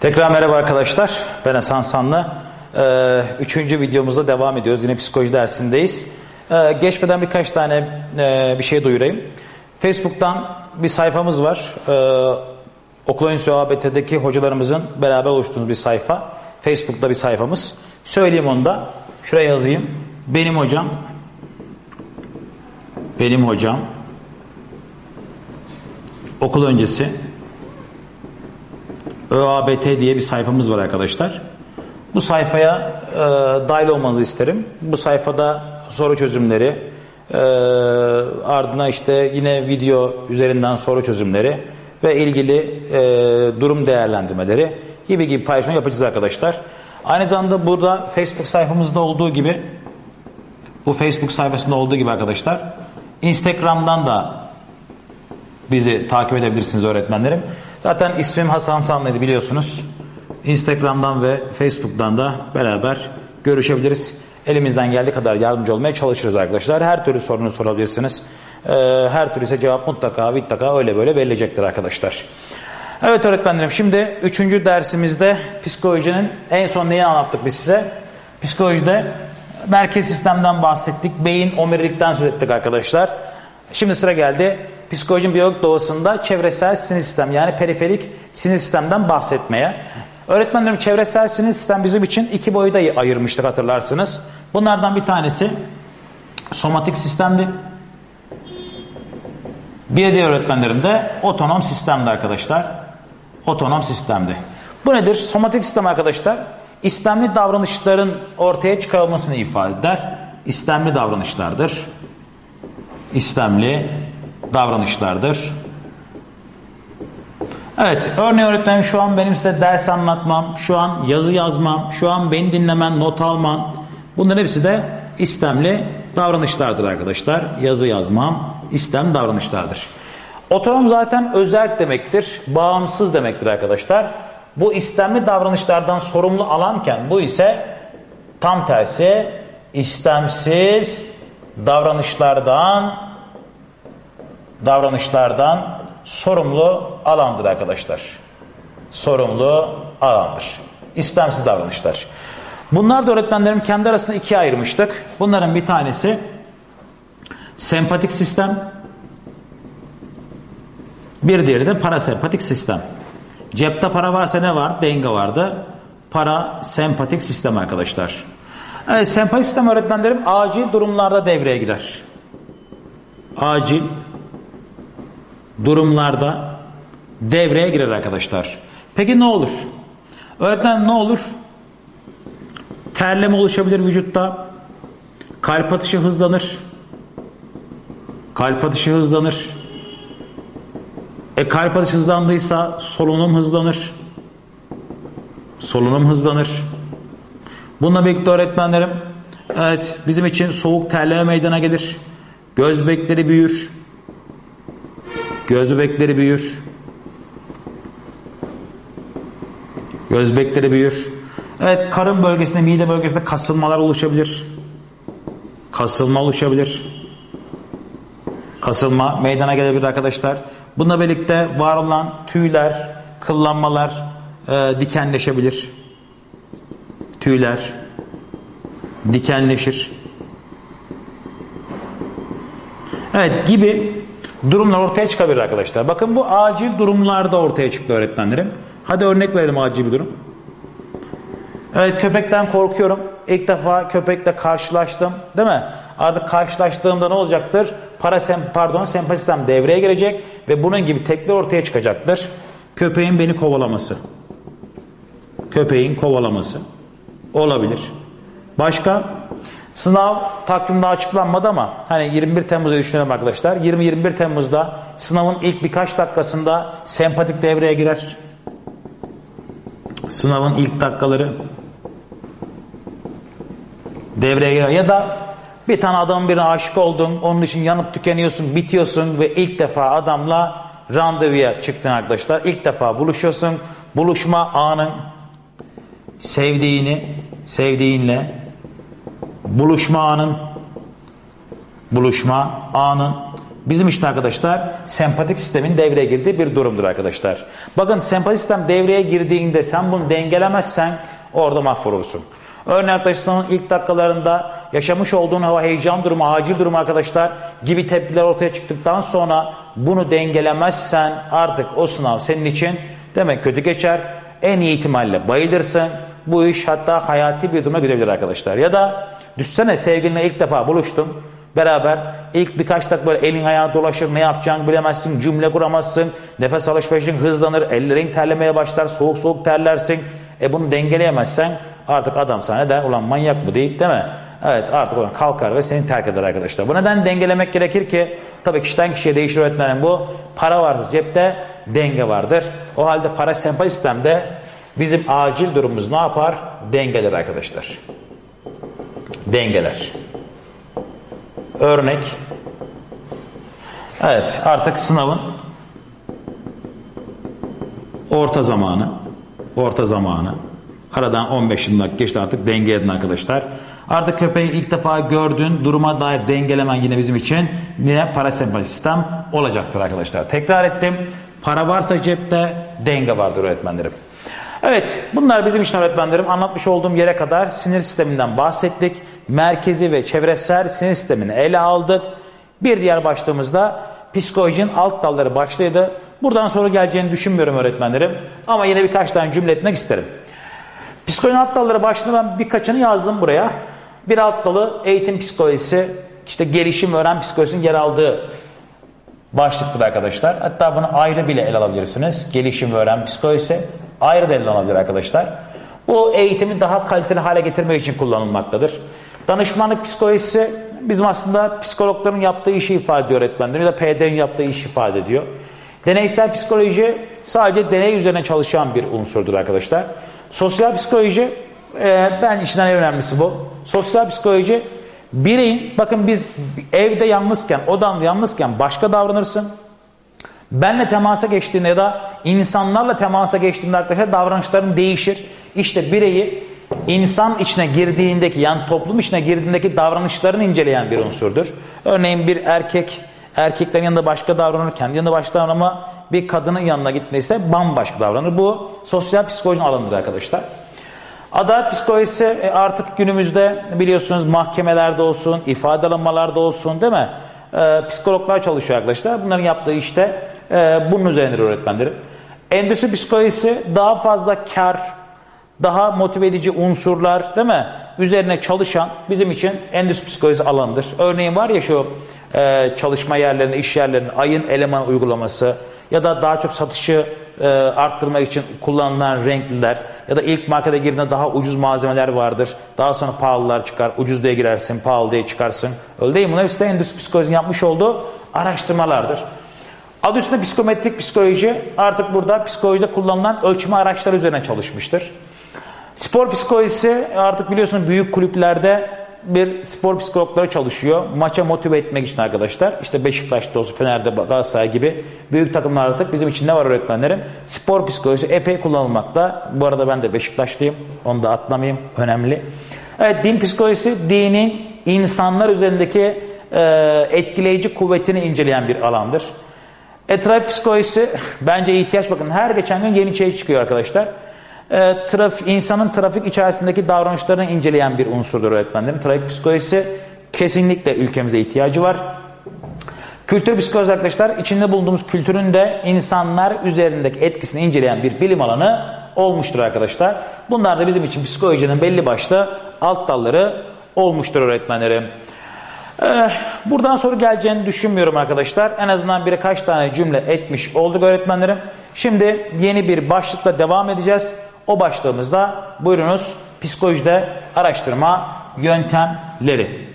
Tekrar merhaba arkadaşlar. Ben Hasan Sanlı. Ee, üçüncü videomuzda devam ediyoruz. Yine psikoloji dersindeyiz. Ee, geçmeden birkaç tane e, bir şey duyurayım. Facebook'tan bir sayfamız var. Ee, Okul Öncüsü ABT'deki hocalarımızın beraber oluşturduğumuz bir sayfa. Facebook'ta bir sayfamız. Söyleyeyim onu da. Şuraya yazayım. Benim hocam. Benim hocam. Okul öncesi. ÖABT diye bir sayfamız var arkadaşlar. Bu sayfaya e, dahil olmanızı isterim. Bu sayfada soru çözümleri, e, ardına işte yine video üzerinden soru çözümleri ve ilgili e, durum değerlendirmeleri gibi gibi paylaşma yapacağız arkadaşlar. Aynı zamanda burada Facebook sayfamızda olduğu gibi bu Facebook sayfasında olduğu gibi arkadaşlar Instagram'dan da bizi takip edebilirsiniz öğretmenlerim. Zaten ismim Hasan Sanlı'ydı biliyorsunuz. Instagram'dan ve Facebook'tan da beraber görüşebiliriz. Elimizden geldiği kadar yardımcı olmaya çalışırız arkadaşlar. Her türlü sorunu sorabilirsiniz. Ee, her türlü ise cevap mutlaka mutlaka öyle böyle verilecektir arkadaşlar. Evet öğretmenlerim şimdi üçüncü dersimizde psikolojinin en son neyi anlattık biz size? Psikolojide merkez sistemden bahsettik. Beyin omurilikten söz ettik arkadaşlar. Şimdi sıra geldi psikolojinin biyolojik doğasında çevresel sinir sistem yani periferik sinir sistemden bahsetmeye. Öğretmenlerim çevresel sinir sistem bizim için iki boyuda ayırmıştık hatırlarsınız. Bunlardan bir tanesi somatik sistemdi. Bir diğer öğretmenlerim de otonom sistemdi arkadaşlar. Otonom sistemdi. Bu nedir? Somatik sistem arkadaşlar istemli davranışların ortaya çıkarılmasını ifade eder. İstemli davranışlardır. İstemli davranışlardır. Evet, örneğin öğretmenim şu an benim size ders anlatmam, şu an yazı yazmam, şu an beni dinlemen, not alman. Bunların hepsi de istemli davranışlardır arkadaşlar. Yazı yazmam, istem davranışlardır. Otonom zaten özel demektir, bağımsız demektir arkadaşlar. Bu istemli davranışlardan sorumlu alanken bu ise tam tersi istemsiz davranışlardan davranışlardan sorumlu alandır arkadaşlar. Sorumlu alandır. İstemsiz davranışlar. Bunlar da öğretmenlerim kendi arasında ikiye ayırmıştık. Bunların bir tanesi sempatik sistem, bir diğeri de parasempatik sistem. Cepte para varsa ne var? Denge vardı. Para sempatik sistem arkadaşlar. Evet, sempatik sistem öğretmenlerim acil durumlarda devreye girer. Acil durumlarda devreye girer arkadaşlar. Peki ne olur? Öğretmen ne olur? Terleme oluşabilir vücutta. Kalp atışı hızlanır. Kalp atışı hızlanır. E kalp atışı hızlandıysa solunum hızlanır. Solunum hızlanır. Bununla birlikte öğretmenlerim evet bizim için soğuk terleme meydana gelir. Göz bekleri büyür. Göz bebekleri büyür. Göz bebekleri büyür. Evet karın bölgesinde, mide bölgesinde kasılmalar oluşabilir. Kasılma oluşabilir. Kasılma meydana gelebilir arkadaşlar. Bununla birlikte var olan tüyler, kıllanmalar e, dikenleşebilir. Tüyler dikenleşir. Evet gibi durumlar ortaya çıkabilir arkadaşlar. Bakın bu acil durumlarda ortaya çıktı öğretmenlerim. Hadi örnek verelim acil bir durum. Evet köpekten korkuyorum. İlk defa köpekle karşılaştım. Değil mi? Artık karşılaştığımda ne olacaktır? Parasem, pardon sempasistem devreye girecek ve bunun gibi tekler ortaya çıkacaktır. Köpeğin beni kovalaması. Köpeğin kovalaması. Olabilir. Başka? Sınav takvimde açıklanmadı ama hani 21 Temmuz'u düşünelim arkadaşlar. 20-21 Temmuz'da sınavın ilk birkaç dakikasında sempatik devreye girer. Sınavın ilk dakikaları devreye girer. Ya da bir tane adamın birine aşık oldun, onun için yanıp tükeniyorsun, bitiyorsun ve ilk defa adamla randevuya çıktın arkadaşlar. İlk defa buluşuyorsun. Buluşma anın sevdiğini, sevdiğinle buluşma anın buluşma anın bizim için arkadaşlar sempatik sistemin devreye girdiği bir durumdur arkadaşlar. Bakın sempatik sistem devreye girdiğinde sen bunu dengelemezsen orada mahvolursun. Örneğin arkadaşların ilk dakikalarında yaşamış olduğun o heyecan durumu, acil durumu arkadaşlar gibi tepkiler ortaya çıktıktan sonra bunu dengelemezsen artık o sınav senin için demek kötü geçer. En iyi ihtimalle bayılırsın. Bu iş hatta hayati bir duruma gidebilir arkadaşlar. Ya da düşsene sevgilinle ilk defa buluştun. Beraber ilk birkaç dakika böyle elin ayağın dolaşır ne yapacağını bilemezsin cümle kuramazsın nefes alışverişin hızlanır ellerin terlemeye başlar soğuk soğuk terlersin e bunu dengeleyemezsen artık adam sana der ulan manyak mı deyip değil mi? Evet artık oradan kalkar ve seni terk eder arkadaşlar. Bu neden dengelemek gerekir ki? Tabii kişiden kişiye değişir öğretmenim bu. Para varsa cepte denge vardır. O halde para sempati sistemde bizim acil durumumuz ne yapar? Dengeler arkadaşlar. Dengeler. Örnek. Evet artık sınavın orta zamanı. Orta zamanı. Aradan 15 dakika geçti artık denge edin arkadaşlar. Artık köpeği ilk defa gördün. Duruma dair dengelemen yine bizim için yine parasempatik sistem olacaktır arkadaşlar. Tekrar ettim. Para varsa cepte denge vardır öğretmenlerim. Evet bunlar bizim için öğretmenlerim. Anlatmış olduğum yere kadar sinir sisteminden bahsettik. Merkezi ve çevresel sinir sistemini ele aldık. Bir diğer başlığımızda psikolojinin alt dalları başlığıydı. Buradan sonra geleceğini düşünmüyorum öğretmenlerim. Ama yine birkaç tane cümle etmek isterim. Psikolojinin alt dalları başlığında ben birkaçını yazdım buraya. Bir alt dalı eğitim psikolojisi, işte gelişim öğren psikolojisinin yer aldığı başlıktır arkadaşlar. Hatta bunu ayrı bile ele alabilirsiniz. Gelişim öğren psikolojisi ayrı ele alabilir arkadaşlar. Bu eğitimi daha kaliteli hale getirmek için kullanılmaktadır. Danışmanlık psikolojisi bizim aslında psikologların yaptığı işi ifade ediyor öğretmenlerim ya da PD'nin yaptığı işi ifade ediyor. Deneysel psikoloji sadece deney üzerine çalışan bir unsurdur arkadaşlar. Sosyal psikoloji e, ben içinden en önemlisi bu. Sosyal psikoloji bireyin bakın biz evde yalnızken odamda yalnızken başka davranırsın. Benle temasa geçtiğinde ya da insanlarla temasa geçtiğinde arkadaşlar davranışların değişir. İşte bireyi insan içine girdiğindeki yani toplum içine girdiğindeki davranışlarını inceleyen bir unsurdur. Örneğin bir erkek erkeklerin yanında başka davranır, kendi yanında başka davranır ama bir kadının yanına gittiğinde bambaşka davranır. Bu sosyal psikolojinin alanıdır arkadaşlar. Adalet psikolojisi e, artık günümüzde biliyorsunuz mahkemelerde olsun, ifade alınmalarda olsun değil mi? Ee, psikologlar çalışıyor arkadaşlar. Bunların yaptığı işte e, bunun üzerine öğretmenlerim. Endüstri psikolojisi daha fazla kar, daha motive edici unsurlar değil mi? Üzerine çalışan bizim için endüstri psikolojisi alanıdır. Örneğin var ya şu e, çalışma yerlerinde, iş yerlerinde ayın eleman uygulaması ya da daha çok satışı e, arttırmak için kullanılan renkliler ya da ilk markete girdiğinde daha ucuz malzemeler vardır. Daha sonra pahalılar çıkar. Ucuz diye girersin, pahalı diye çıkarsın. Öyle değil mi? Bunlar hepsi endüstri psikolojisinin yapmış olduğu araştırmalardır. Adı üstünde psikometrik psikoloji artık burada psikolojide kullanılan ölçme araçları üzerine çalışmıştır. Spor psikolojisi artık biliyorsunuz büyük kulüplerde bir spor psikologları çalışıyor. Maça motive etmek için arkadaşlar. İşte Beşiktaş'ta olsun, Fener'de, Galatasaray gibi büyük takımlar artık bizim için ne var öğretmenlerim? Spor psikolojisi epey kullanılmakta. Bu arada ben de Beşiktaşlıyım. Onu da atlamayayım. Önemli. Evet din psikolojisi dinin insanlar üzerindeki e, etkileyici kuvvetini inceleyen bir alandır. Etraf psikolojisi bence ihtiyaç bakın her geçen gün yeni şey çıkıyor arkadaşlar. E, traf, insanın trafik içerisindeki davranışlarını inceleyen bir unsurdur öğretmenlerim. Trafik psikolojisi kesinlikle ülkemize ihtiyacı var. Kültür psikolojisi arkadaşlar içinde bulunduğumuz kültürün de insanlar üzerindeki etkisini inceleyen bir bilim alanı olmuştur arkadaşlar. Bunlar da bizim için psikolojinin belli başlı alt dalları olmuştur öğretmenlerim. Ee, buradan sonra geleceğini düşünmüyorum arkadaşlar. En azından birkaç tane cümle etmiş olduk öğretmenlerim. Şimdi yeni bir başlıkla devam edeceğiz. O başlığımızda buyurunuz psikolojide araştırma yöntemleri.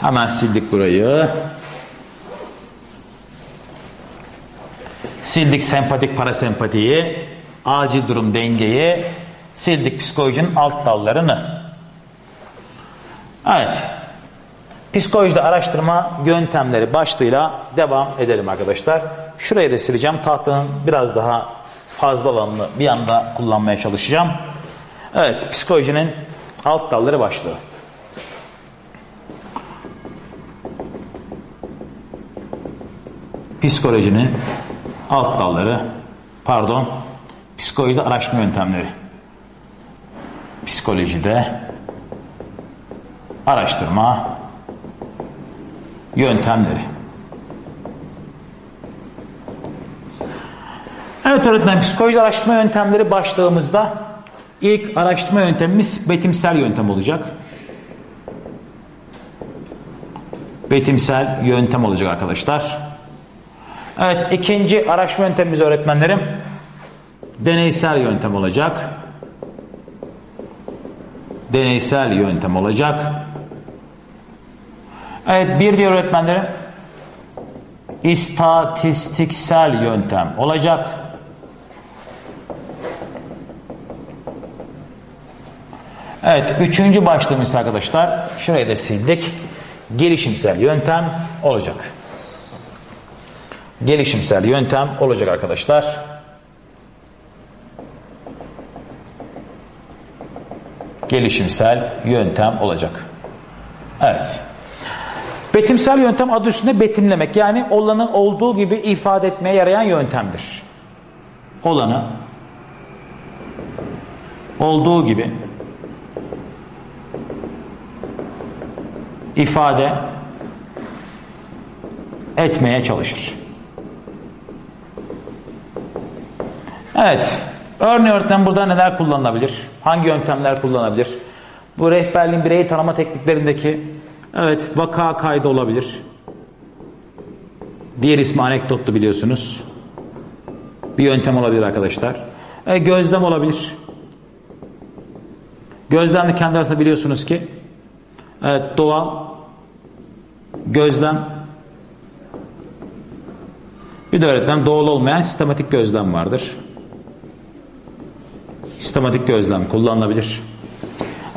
Hemen sildik burayı. Sildik sempatik parasempatiyi, acil durum dengeyi, sildik psikolojinin alt dallarını. Evet. Psikolojide araştırma yöntemleri başlığıyla devam edelim arkadaşlar. Şurayı da sileceğim. Tahtanın biraz daha fazla alanını bir anda kullanmaya çalışacağım. Evet, psikolojinin alt dalları başlığı. psikolojinin alt dalları, pardon, psikolojide araştırma yöntemleri. Psikolojide araştırma yöntemleri. Evet öğretmen psikoloji araştırma yöntemleri başlığımızda ilk araştırma yöntemimiz betimsel yöntem olacak. Betimsel yöntem olacak arkadaşlar. Evet ikinci araştırma yöntemimiz öğretmenlerim deneysel yöntem olacak. Deneysel yöntem olacak. Evet bir diğer öğretmenlerim istatistiksel yöntem olacak. Evet üçüncü başlığımız arkadaşlar şurayı da sildik. Gelişimsel yöntem olacak. Gelişimsel yöntem olacak arkadaşlar. Gelişimsel yöntem olacak. Betimsel yöntem adı üstünde betimlemek. Yani olanı olduğu gibi ifade etmeye yarayan yöntemdir. Olanı olduğu gibi ifade etmeye çalışır. Evet. Örneğin burada neler kullanılabilir? Hangi yöntemler kullanılabilir? Bu rehberliğin bireyi tanıma tekniklerindeki evet vaka kaydı olabilir. Diğer ismi anekdottu biliyorsunuz. Bir yöntem olabilir arkadaşlar. E, gözlem olabilir. Gözlemle kendi arasında biliyorsunuz ki evet doğal gözlem bir de öğretmen doğal olmayan sistematik gözlem vardır. Sistematik gözlem kullanılabilir.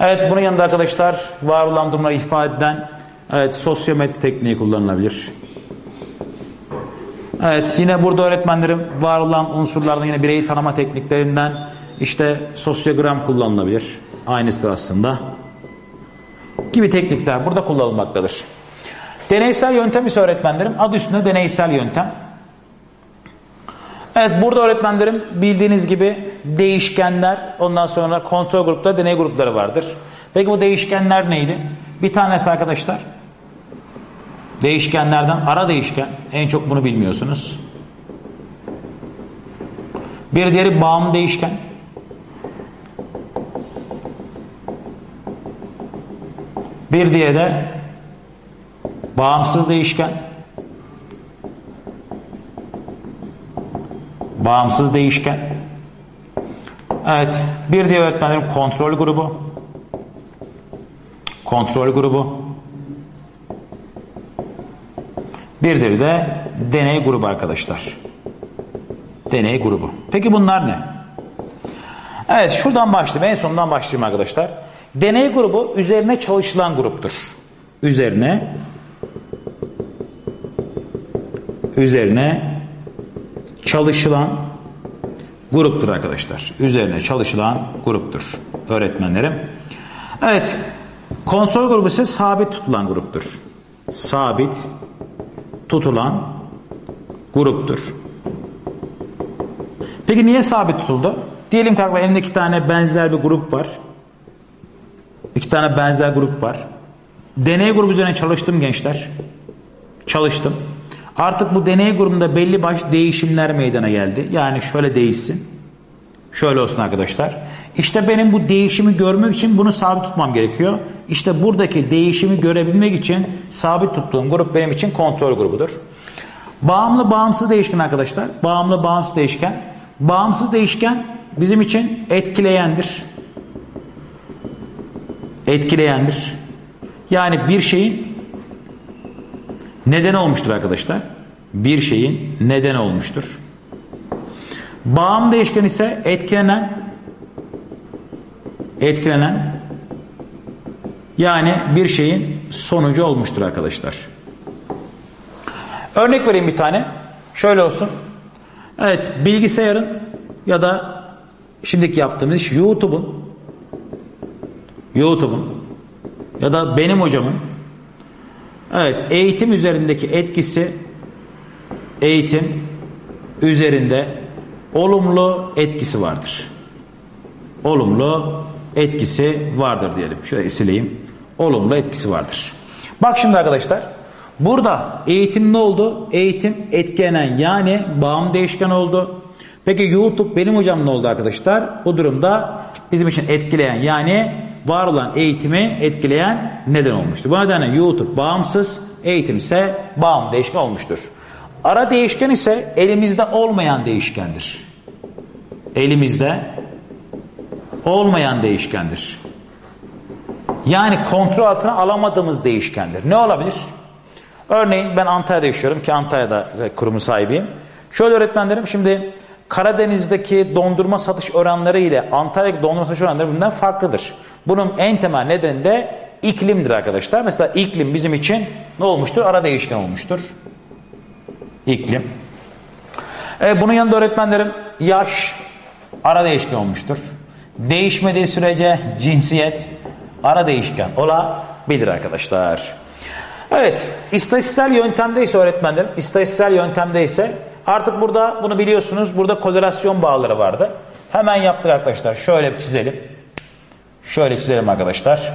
Evet bunun yanında arkadaşlar var olan durumları ifade eden evet sosyometri tekniği kullanılabilir. Evet yine burada öğretmenlerim var olan unsurlardan yine bireyi tanıma tekniklerinden işte sosyogram kullanılabilir. Aynısı aslında. Gibi teknikler burada kullanılmaktadır. Deneysel yöntem ise öğretmenlerim adı üstünde deneysel yöntem. Evet burada öğretmenlerim bildiğiniz gibi değişkenler ondan sonra kontrol grupta deney grupları vardır. Peki bu değişkenler neydi? Bir tanesi arkadaşlar değişkenlerden ara değişken en çok bunu bilmiyorsunuz. Bir diğeri bağımlı değişken. Bir diğeri de bağımsız değişken. Bağımsız değişken. Evet. Bir diğer öğretmenlerim kontrol grubu. Kontrol grubu. Bir diğeri de deney grubu arkadaşlar. Deney grubu. Peki bunlar ne? Evet şuradan başlayayım. En sonundan başlayayım arkadaşlar. Deney grubu üzerine çalışılan gruptur. Üzerine üzerine çalışılan gruptur arkadaşlar. Üzerine çalışılan gruptur öğretmenlerim. Evet. Kontrol grubu ise sabit tutulan gruptur. Sabit tutulan gruptur. Peki niye sabit tutuldu? Diyelim ki elimde iki tane benzer bir grup var. İki tane benzer grup var. Deney grubu üzerine çalıştım gençler. Çalıştım. Artık bu deney grubunda belli baş değişimler meydana geldi. Yani şöyle değişsin. Şöyle olsun arkadaşlar. İşte benim bu değişimi görmek için bunu sabit tutmam gerekiyor. İşte buradaki değişimi görebilmek için sabit tuttuğum grup benim için kontrol grubudur. Bağımlı bağımsız değişken arkadaşlar. Bağımlı bağımsız değişken. Bağımsız değişken bizim için etkileyendir. Etkileyendir. Yani bir şeyin neden olmuştur arkadaşlar. Bir şeyin neden olmuştur. Bağım değişken ise etkilenen etkilenen yani bir şeyin sonucu olmuştur arkadaşlar. Örnek vereyim bir tane. Şöyle olsun. Evet bilgisayarın ya da şimdiki yaptığımız iş YouTube'un YouTube'un ya da benim hocamın Evet, eğitim üzerindeki etkisi eğitim üzerinde olumlu etkisi vardır. Olumlu etkisi vardır diyelim. Şöyle sileyim. Olumlu etkisi vardır. Bak şimdi arkadaşlar. Burada eğitim ne oldu? Eğitim etkilenen yani bağım değişken oldu. Peki YouTube benim hocam ne oldu arkadaşlar? Bu durumda bizim için etkileyen yani var olan eğitimi etkileyen neden olmuştur. Bu nedenle YouTube bağımsız, eğitim ise bağım değişken olmuştur. Ara değişken ise elimizde olmayan değişkendir. Elimizde olmayan değişkendir. Yani kontrol altına alamadığımız değişkendir. Ne olabilir? Örneğin ben Antalya'da yaşıyorum ki Antalya'da kurumu sahibiyim. Şöyle öğretmenlerim şimdi Karadeniz'deki dondurma satış oranları ile Antalya'daki dondurma satış oranları birbirinden farklıdır. Bunun en temel nedeni de iklimdir arkadaşlar. Mesela iklim bizim için ne olmuştur? Ara değişken olmuştur. İklim. E, bunun yanında öğretmenlerim yaş ara değişken olmuştur. Değişmediği sürece cinsiyet ara değişken olabilir arkadaşlar. Evet, istatistiksel yöntemde ise öğretmenlerim, istatistiksel yöntemde ise artık burada bunu biliyorsunuz, burada korelasyon bağları vardı. Hemen yaptık arkadaşlar. Şöyle çizelim. Şöyle çizelim arkadaşlar.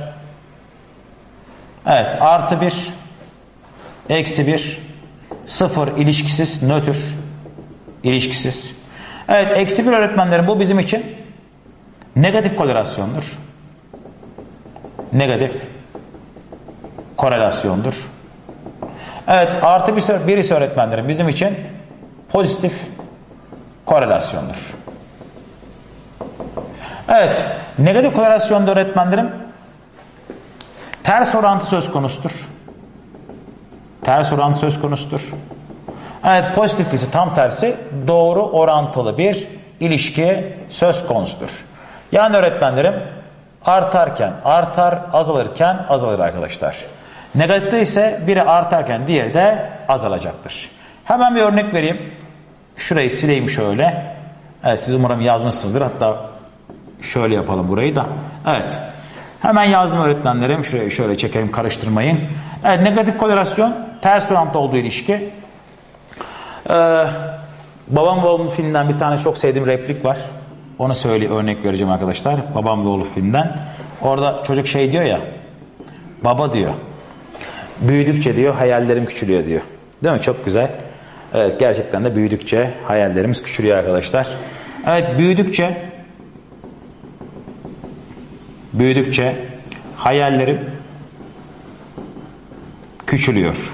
Evet, artı bir, eksi bir, sıfır ilişkisiz, nötr, ilişkisiz. Evet, eksi bir öğretmenlerim bu bizim için negatif korelasyondur. Negatif korelasyondur. Evet artı bir, birisi öğretmenlerim bizim için pozitif korelasyondur. Evet negatif korelasyonda öğretmenlerim ters orantı söz konusudur. Ters orantı söz konusudur. Evet pozitiflisi tam tersi doğru orantılı bir ilişki söz konusudur. Yani öğretmenlerim artarken artar, azalırken azalır arkadaşlar. Negatifte ise biri artarken diğeri de azalacaktır. Hemen bir örnek vereyim. Şurayı sileyim şöyle. Evet siz umarım yazmışsınızdır. Hatta şöyle yapalım burayı da. Evet. Hemen yazdım öğretmenlerim. Şurayı şöyle çekelim karıştırmayın. Evet negatif korelasyon ters orantıda olduğu ilişki. Ee, babam ve oğlum filminden bir tane çok sevdiğim replik var. Onu söyle örnek vereceğim arkadaşlar. Babam ve oğlu filmden. Orada çocuk şey diyor ya. Baba diyor. Büyüdükçe diyor hayallerim küçülüyor diyor. Değil mi? Çok güzel. Evet gerçekten de büyüdükçe hayallerimiz küçülüyor arkadaşlar. Evet büyüdükçe büyüdükçe hayallerim küçülüyor.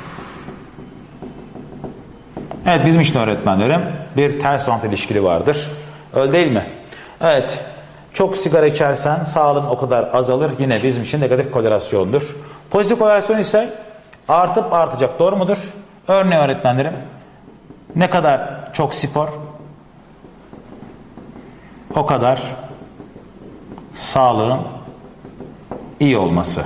Evet bizim için öğretmenlerim bir ters orantı ilişkili vardır. Öyle değil mi? Evet. Çok sigara içersen sağlığın o kadar azalır. Yine bizim için negatif korelasyondur. Pozitif korelasyon ise artıp artacak. Doğru mudur? Örneğin öğretmenlerim ne kadar çok spor o kadar sağlığın iyi olması.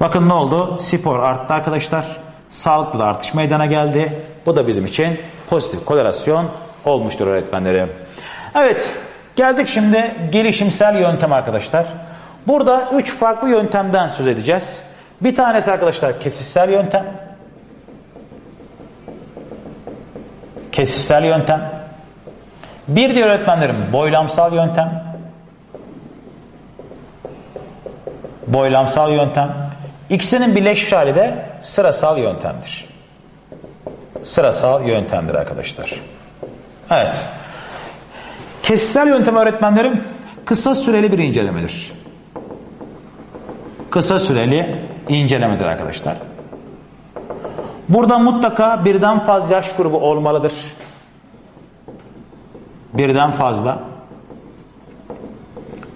Bakın ne oldu? Spor arttı arkadaşlar. Sağlıklı artış meydana geldi. Bu da bizim için pozitif korelasyon olmuştur öğretmenlerim. Evet geldik şimdi gelişimsel yöntem arkadaşlar. Burada üç farklı yöntemden söz edeceğiz. Bir tanesi arkadaşlar kesitsel yöntem. Kesitsel yöntem. Bir diğer öğretmenlerim boylamsal yöntem. Boylamsal yöntem. İkisinin birleşmiş hali de sırasal yöntemdir. Sırasal yöntemdir arkadaşlar. Evet. Kesitsel yöntem öğretmenlerim kısa süreli bir incelemedir. Kısa süreli incelemedir arkadaşlar. Burada mutlaka birden fazla yaş grubu olmalıdır. Birden fazla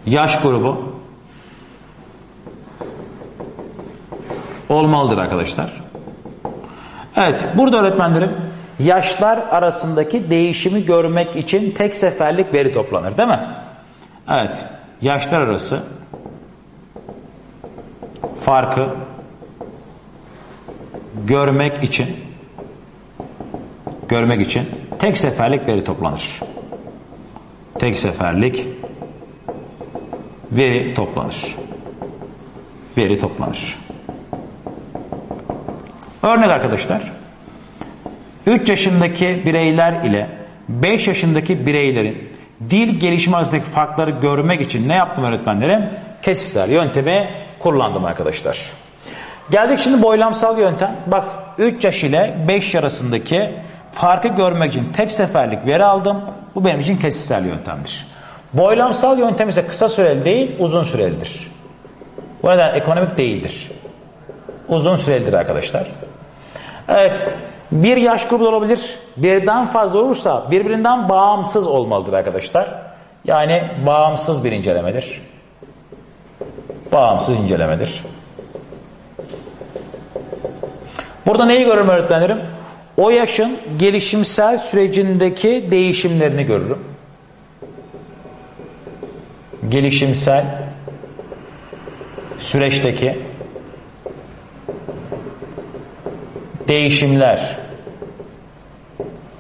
yaş grubu olmalıdır arkadaşlar. Evet burada öğretmenlerim yaşlar arasındaki değişimi görmek için tek seferlik veri toplanır değil mi? Evet yaşlar arası farkı görmek için görmek için tek seferlik veri toplanır. Tek seferlik veri toplanır. Veri toplanır. Örnek arkadaşlar. 3 yaşındaki bireyler ile 5 yaşındaki bireylerin dil gelişimi arasındaki farkları görmek için ne yaptım öğretmenlerim? Kesitler yöntemi kullandım arkadaşlar. Geldik şimdi boylamsal yöntem. Bak 3 yaş ile 5 arasındaki farkı görmek için tek seferlik veri aldım. Bu benim için kesitsel yöntemdir. Boylamsal yöntem ise kısa süreli değil uzun sürelidir. Bu neden ekonomik değildir. Uzun sürelidir arkadaşlar. Evet bir yaş grubu olabilir. Birden fazla olursa birbirinden bağımsız olmalıdır arkadaşlar. Yani bağımsız bir incelemedir. Bağımsız incelemedir. Burada neyi görürüm öğretmenlerim? O yaşın gelişimsel sürecindeki değişimlerini görürüm. Gelişimsel süreçteki değişimler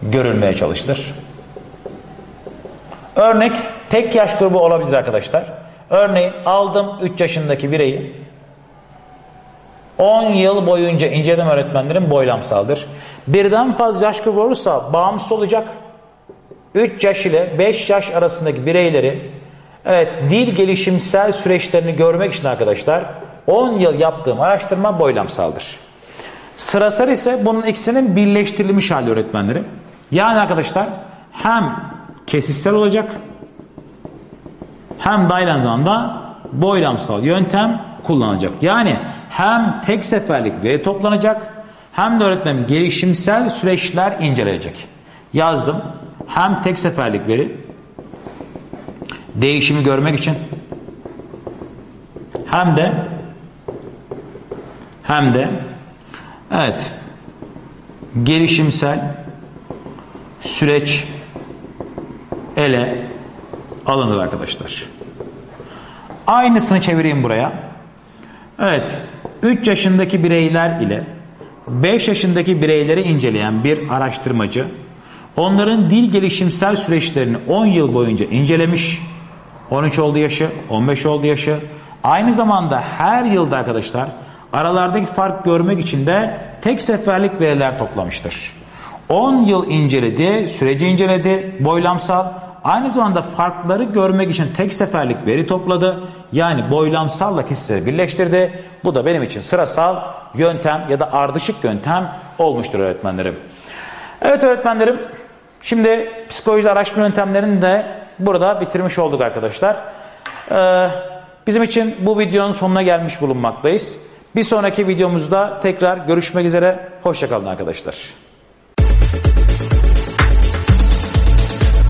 görülmeye çalışılır. Örnek tek yaş grubu olabilir arkadaşlar. Örneğin aldım 3 yaşındaki bireyi 10 yıl boyunca inceledim öğretmenlerim boylamsaldır. Birden fazla yaş grubu olursa bağımsız olacak. 3 yaş ile 5 yaş arasındaki bireyleri evet dil gelişimsel süreçlerini görmek için arkadaşlar 10 yıl yaptığım araştırma boylamsaldır. Sırasal ise bunun ikisinin birleştirilmiş hali öğretmenlerim. Yani arkadaşlar hem kesitsel olacak hem de aynı zamanda boylamsal yöntem kullanacak. Yani hem tek seferlik veri toplanacak hem de öğretmenim gelişimsel süreçler inceleyecek. Yazdım. Hem tek seferlik veri değişimi görmek için hem de hem de evet gelişimsel süreç ele alınır arkadaşlar. Aynısını çevireyim buraya. Evet, 3 yaşındaki bireyler ile 5 yaşındaki bireyleri inceleyen bir araştırmacı onların dil gelişimsel süreçlerini 10 yıl boyunca incelemiş. 13 oldu yaşı, 15 oldu yaşı. Aynı zamanda her yılda arkadaşlar aralardaki fark görmek için de tek seferlik veriler toplamıştır. 10 yıl inceledi, süreci inceledi, boylamsal aynı zamanda farkları görmek için tek seferlik veri topladı. Yani boylamsalla kesitleri birleştirdi. Bu da benim için sırasal yöntem ya da ardışık yöntem olmuştur öğretmenlerim. Evet öğretmenlerim şimdi psikoloji araştırma yöntemlerini de burada bitirmiş olduk arkadaşlar. Ee, bizim için bu videonun sonuna gelmiş bulunmaktayız. Bir sonraki videomuzda tekrar görüşmek üzere. Hoşçakalın arkadaşlar.